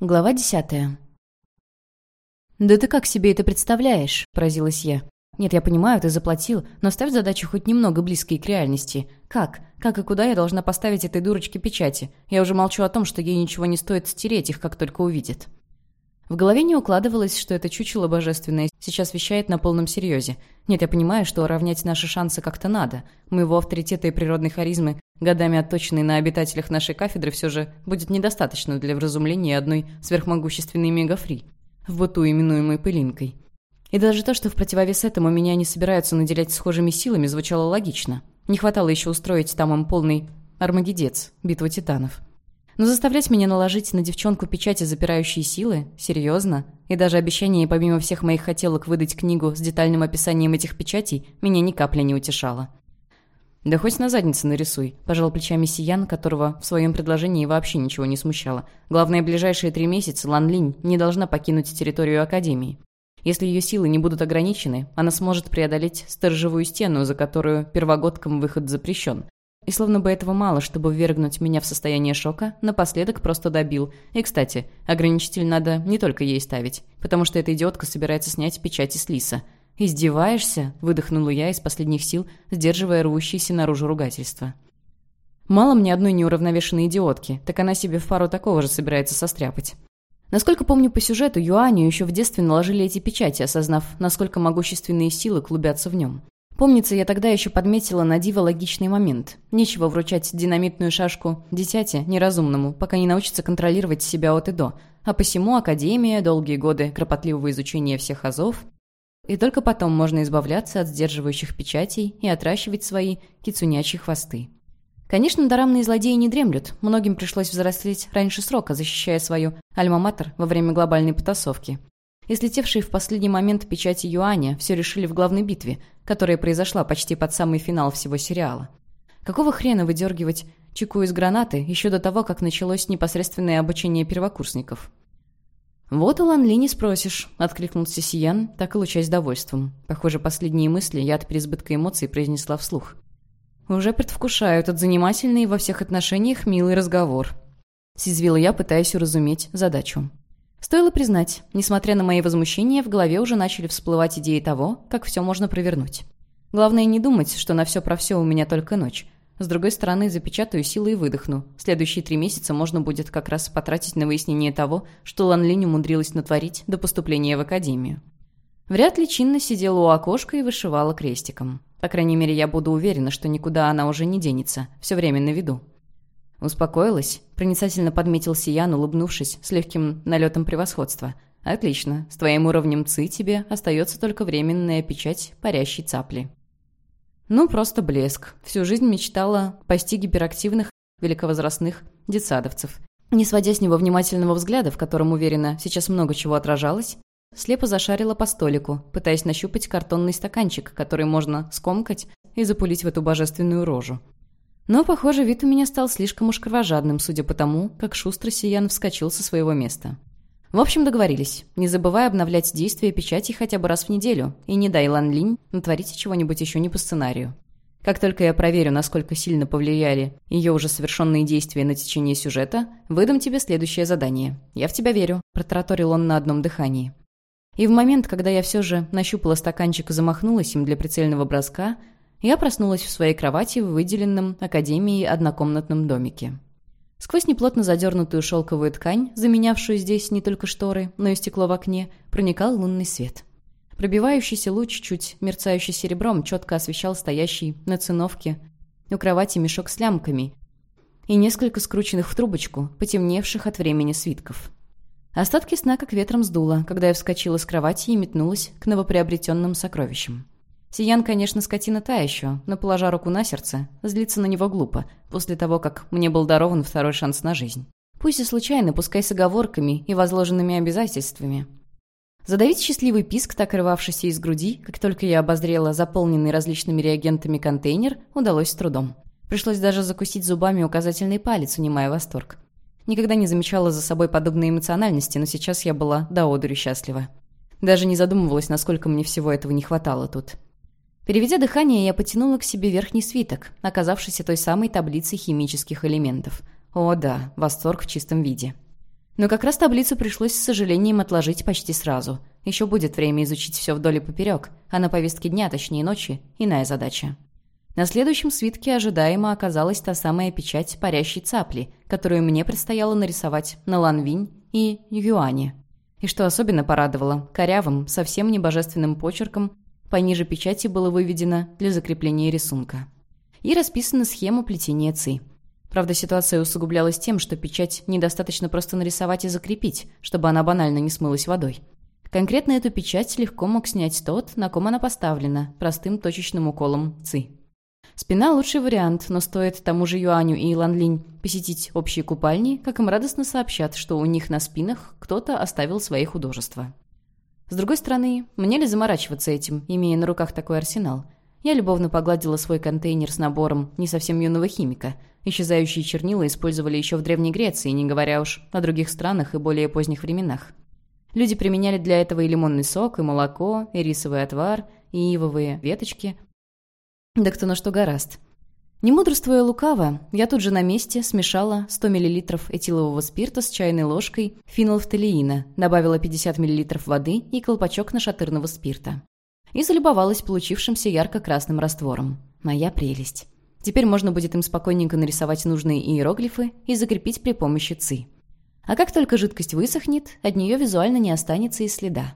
Глава десятая. «Да ты как себе это представляешь?» – поразилась я. «Нет, я понимаю, ты заплатил, но ставь задачу хоть немного близкой к реальности. Как? Как и куда я должна поставить этой дурочке печати? Я уже молчу о том, что ей ничего не стоит стереть их, как только увидит». В голове не укладывалось, что это чучело божественное сейчас вещает на полном серьезе. Нет, я понимаю, что уравнять наши шансы как-то надо. Моего авторитета и природной харизмы годами отточенный на обитателях нашей кафедры, все же будет недостаточно для вразумления одной сверхмогущественной мегафри, в быту именуемой пылинкой. И даже то, что в противовес этому меня не собираются наделять схожими силами, звучало логично. Не хватало еще устроить там им полный армагедец, битву титанов. Но заставлять меня наложить на девчонку печати запирающие силы? Серьезно? И даже обещание, помимо всех моих хотелок, выдать книгу с детальным описанием этих печатей, меня ни капли не утешало. «Да хоть на заднице нарисуй», – пожал плечами Сиян, которого в своем предложении вообще ничего не смущало. «Главное, ближайшие три месяца Лан Линь не должна покинуть территорию Академии. Если ее силы не будут ограничены, она сможет преодолеть сторожевую стену, за которую первогодкам выход запрещен. И словно бы этого мало, чтобы ввергнуть меня в состояние шока, напоследок просто добил. И, кстати, ограничитель надо не только ей ставить, потому что эта идиотка собирается снять печати с Лиса – «Издеваешься?» – выдохнула я из последних сил, сдерживая рвущиеся наружу ругательства. «Мало мне одной неуравновешенной идиотки, так она себе в пару такого же собирается состряпать». Насколько помню по сюжету, Юаню еще в детстве наложили эти печати, осознав, насколько могущественные силы клубятся в нем. Помнится, я тогда еще подметила на диво логичный момент. Нечего вручать динамитную шашку дитяте неразумному, пока не научится контролировать себя от и до. А посему Академия, долгие годы кропотливого изучения всех азов и только потом можно избавляться от сдерживающих печатей и отращивать свои кицунячьи хвосты. Конечно, дорамные злодеи не дремлют. Многим пришлось взрослеть раньше срока, защищая свою альма-матер во время глобальной потасовки. И слетевшие в последний момент печати Юаня все решили в главной битве, которая произошла почти под самый финал всего сериала. Какого хрена выдергивать чеку из гранаты еще до того, как началось непосредственное обучение первокурсников? «Вот у Ланли не спросишь», — откликнулся Сиян, так и лучаясь довольством. Похоже, последние мысли я от переизбытка эмоций произнесла вслух. «Уже предвкушаю этот занимательный во всех отношениях милый разговор», — съязвила я, пытаясь уразуметь задачу. Стоило признать, несмотря на мои возмущения, в голове уже начали всплывать идеи того, как все можно провернуть. Главное не думать, что на все про все у меня только ночь. С другой стороны, запечатаю силы и выдохну. Следующие три месяца можно будет как раз потратить на выяснение того, что Лан Линь умудрилась натворить до поступления в академию. Вряд ли Чинна сидела у окошка и вышивала крестиком. По крайней мере, я буду уверена, что никуда она уже не денется, все время на виду. «Успокоилась?» – проницательно подметил Сиян, улыбнувшись, с легким налетом превосходства. «Отлично. С твоим уровнем ЦИ тебе остается только временная печать парящей цапли». Ну, просто блеск. Всю жизнь мечтала пасти гиперактивных, великовозрастных детсадовцев. Не сводя с него внимательного взгляда, в котором, уверена, сейчас много чего отражалось, слепо зашарила по столику, пытаясь нащупать картонный стаканчик, который можно скомкать и запулить в эту божественную рожу. Но, похоже, вид у меня стал слишком уж кровожадным, судя по тому, как шустро Сиян вскочил со своего места. В общем, договорились. Не забывай обновлять действие печати хотя бы раз в неделю. И не дай Лан Линь натворить чего-нибудь еще не по сценарию. Как только я проверю, насколько сильно повлияли ее уже совершенные действия на течение сюжета, выдам тебе следующее задание. Я в тебя верю», – протараторил он на одном дыхании. И в момент, когда я все же нащупала стаканчик и замахнулась им для прицельного броска, я проснулась в своей кровати в выделенном Академией однокомнатном домике. Сквозь неплотно задернутую шелковую ткань, заменявшую здесь не только шторы, но и стекло в окне, проникал лунный свет. Пробивающийся луч, чуть мерцающий серебром, четко освещал стоящий на циновке у кровати мешок с лямками и несколько скрученных в трубочку, потемневших от времени свитков. Остатки сна как ветром сдуло, когда я вскочила с кровати и метнулась к новоприобретенным сокровищам. Сиян, конечно, скотина та еще, но, положа руку на сердце, злиться на него глупо, после того, как мне был дарован второй шанс на жизнь. Пусть и случайно, пускай с оговорками и возложенными обязательствами. Задавить счастливый писк, так рвавшийся из груди, как только я обозрела заполненный различными реагентами контейнер, удалось с трудом. Пришлось даже закусить зубами указательный палец, унимая восторг. Никогда не замечала за собой подобной эмоциональности, но сейчас я была до одури счастлива. Даже не задумывалась, насколько мне всего этого не хватало тут. Переведя дыхание, я потянула к себе верхний свиток, оказавшийся той самой таблицей химических элементов. О да, восторг в чистом виде. Но как раз таблицу пришлось с сожалением отложить почти сразу. Еще будет время изучить все вдоль и поперек, а на повестке дня, точнее ночи, иная задача. На следующем свитке ожидаемо оказалась та самая печать парящей цапли, которую мне предстояло нарисовать на Ланвинь и Юане. И что особенно порадовало, корявым, совсем небожественным почерком пониже печати было выведено для закрепления рисунка. И расписана схема плетения ци – Правда, ситуация усугублялась тем, что печать недостаточно просто нарисовать и закрепить, чтобы она банально не смылась водой. Конкретно эту печать легко мог снять тот, на ком она поставлена, простым точечным уколом ЦИ. Спина – лучший вариант, но стоит тому же Юаню и Ланлинь посетить общие купальни, как им радостно сообщат, что у них на спинах кто-то оставил свои художества. С другой стороны, мне ли заморачиваться этим, имея на руках такой арсенал? Я любовно погладила свой контейнер с набором не совсем юного химика – Исчезающие чернила использовали еще в Древней Греции, не говоря уж о других странах и более поздних временах. Люди применяли для этого и лимонный сок, и молоко, и рисовый отвар, и ивовые веточки. Да кто на что гораст. Не мудрствуя лукаво, я тут же на месте смешала 100 мл этилового спирта с чайной ложкой фенолфталеина, добавила 50 мл воды и колпачок нашатырного спирта. И залюбовалась получившимся ярко-красным раствором. Моя прелесть. Теперь можно будет им спокойненько нарисовать нужные иероглифы и закрепить при помощи ЦИ. А как только жидкость высохнет, от нее визуально не останется и следа.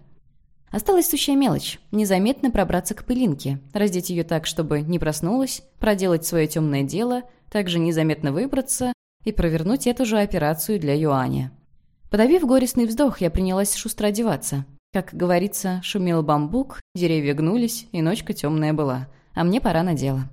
Осталась сущая мелочь – незаметно пробраться к пылинке, раздеть ее так, чтобы не проснулась, проделать свое темное дело, также незаметно выбраться и провернуть эту же операцию для Юаня. Подавив горестный вздох, я принялась шустро одеваться. Как говорится, шумел бамбук, деревья гнулись, и ночка темная была, а мне пора на дело.